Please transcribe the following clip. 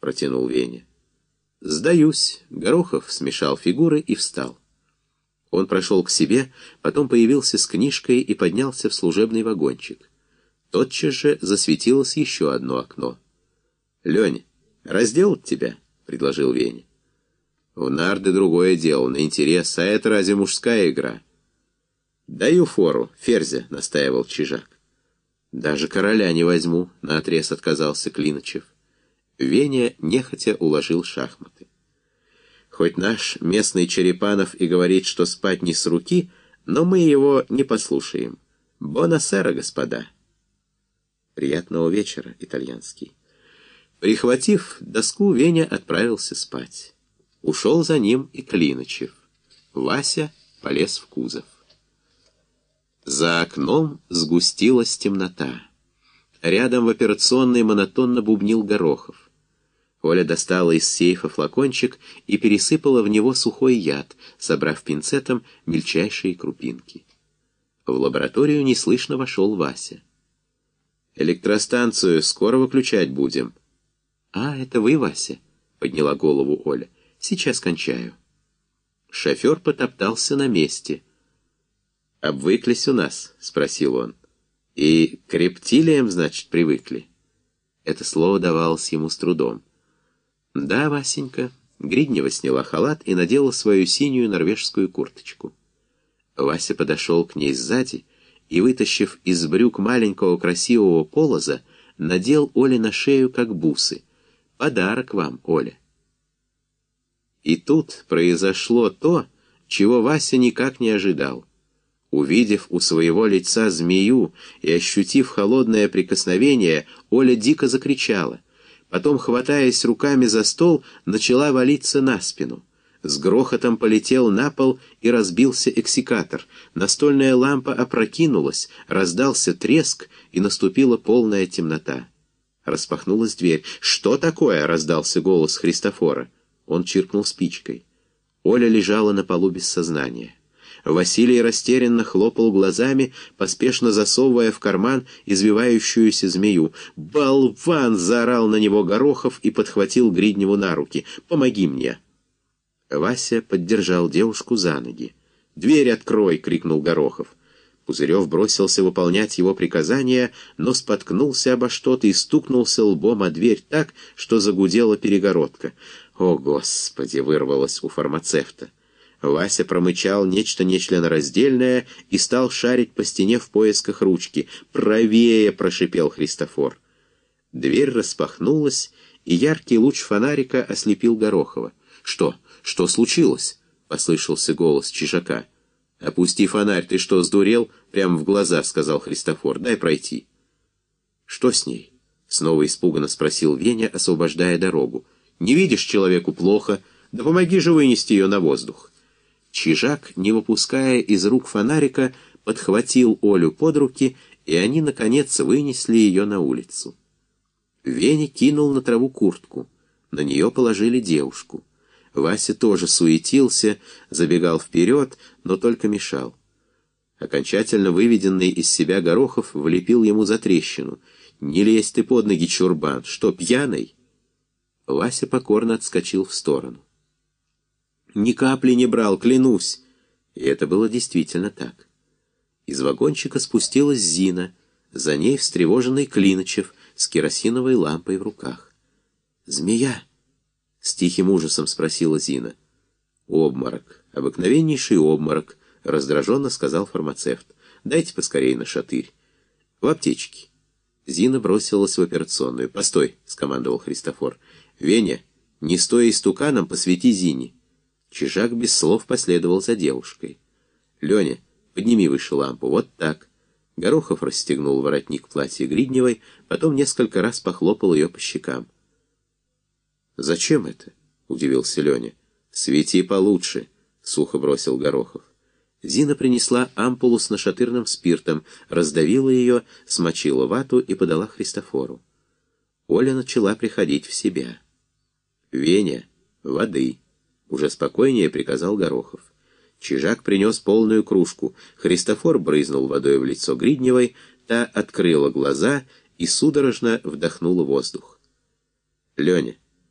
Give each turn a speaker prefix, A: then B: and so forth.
A: — протянул Веня. «Сдаюсь». Горохов смешал фигуры и встал. Он прошел к себе, потом появился с книжкой и поднялся в служебный вагончик. Тотчас же засветилось еще одно окно. «Лень, разделать тебя?» — предложил Веня. «В нарды другое дело, на интерес, а это разве мужская игра?» «Даю фору, Ферзя», — настаивал Чижак. «Даже короля не возьму», — наотрез отказался Клиночев. Веня нехотя уложил шахматы. Хоть наш местный Черепанов и говорит, что спать не с руки, но мы его не послушаем. Бонасера, господа. Приятного вечера, итальянский. Прихватив доску, Веня отправился спать. Ушел за ним и Клиночев. Вася полез в кузов. За окном сгустилась темнота. Рядом в операционной монотонно бубнил Горохов. Оля достала из сейфа флакончик и пересыпала в него сухой яд, собрав пинцетом мельчайшие крупинки. В лабораторию неслышно вошел Вася. «Электростанцию скоро выключать будем». «А, это вы, Вася?» — подняла голову Оля. «Сейчас кончаю». Шофер потоптался на месте. «Обвыклись у нас?» — спросил он. «И к рептилиям, значит, привыкли?» Это слово давалось ему с трудом. «Да, Васенька». Гриднева сняла халат и надела свою синюю норвежскую курточку. Вася подошел к ней сзади и, вытащив из брюк маленького красивого полоза, надел Оле на шею, как бусы. «Подарок вам, Оля». И тут произошло то, чего Вася никак не ожидал. Увидев у своего лица змею и ощутив холодное прикосновение, Оля дико закричала — Потом, хватаясь руками за стол, начала валиться на спину. С грохотом полетел на пол и разбился эксикатор. Настольная лампа опрокинулась, раздался треск, и наступила полная темнота. Распахнулась дверь. «Что такое?» — раздался голос Христофора. Он чиркнул спичкой. Оля лежала на полу без сознания. Василий растерянно хлопал глазами, поспешно засовывая в карман извивающуюся змею. «Болван!» — заорал на него Горохов и подхватил Гридневу на руки. «Помоги мне!» Вася поддержал девушку за ноги. «Дверь открой!» — крикнул Горохов. Пузырев бросился выполнять его приказания, но споткнулся обо что-то и стукнулся лбом о дверь так, что загудела перегородка. «О, Господи!» — вырвалось у фармацевта. Вася промычал нечто нечленораздельное и стал шарить по стене в поисках ручки. «Правее!» — прошипел Христофор. Дверь распахнулась, и яркий луч фонарика ослепил Горохова. «Что? Что случилось?» — послышался голос Чижака. «Опусти фонарь, ты что, сдурел?» — прямо в глаза сказал Христофор. «Дай пройти». «Что с ней?» — снова испуганно спросил Веня, освобождая дорогу. «Не видишь человеку плохо? Да помоги же вынести ее на воздух». Чижак, не выпуская из рук фонарика, подхватил Олю под руки, и они, наконец, вынесли ее на улицу. Веня кинул на траву куртку. На нее положили девушку. Вася тоже суетился, забегал вперед, но только мешал. Окончательно выведенный из себя Горохов влепил ему за трещину. «Не лезь ты под ноги, чурбан! Что, пьяный?» Вася покорно отскочил в сторону. Ни капли не брал, клянусь. И это было действительно так. Из вагончика спустилась Зина, за ней встревоженный Клиночев с керосиновой лампой в руках. «Змея?» — с тихим ужасом спросила Зина. «Обморок, обыкновеннейший обморок», — раздраженно сказал фармацевт. «Дайте поскорее на шатырь. В аптечке». Зина бросилась в операционную. «Постой», — скомандовал Христофор. «Веня, не стоя истуканом, посвети Зине». Чижак без слов последовал за девушкой. «Леня, подними выше лампу, вот так». Горохов расстегнул воротник платья Гридневой, потом несколько раз похлопал ее по щекам. «Зачем это?» — удивился Леня. «Свети получше», — сухо бросил Горохов. Зина принесла ампулу с нашатырным спиртом, раздавила ее, смочила вату и подала Христофору. Оля начала приходить в себя. «Веня, воды!» Уже спокойнее приказал Горохов. Чижак принес полную кружку. Христофор брызнул водой в лицо Гридневой, та открыла глаза и судорожно вдохнула воздух. «Леня,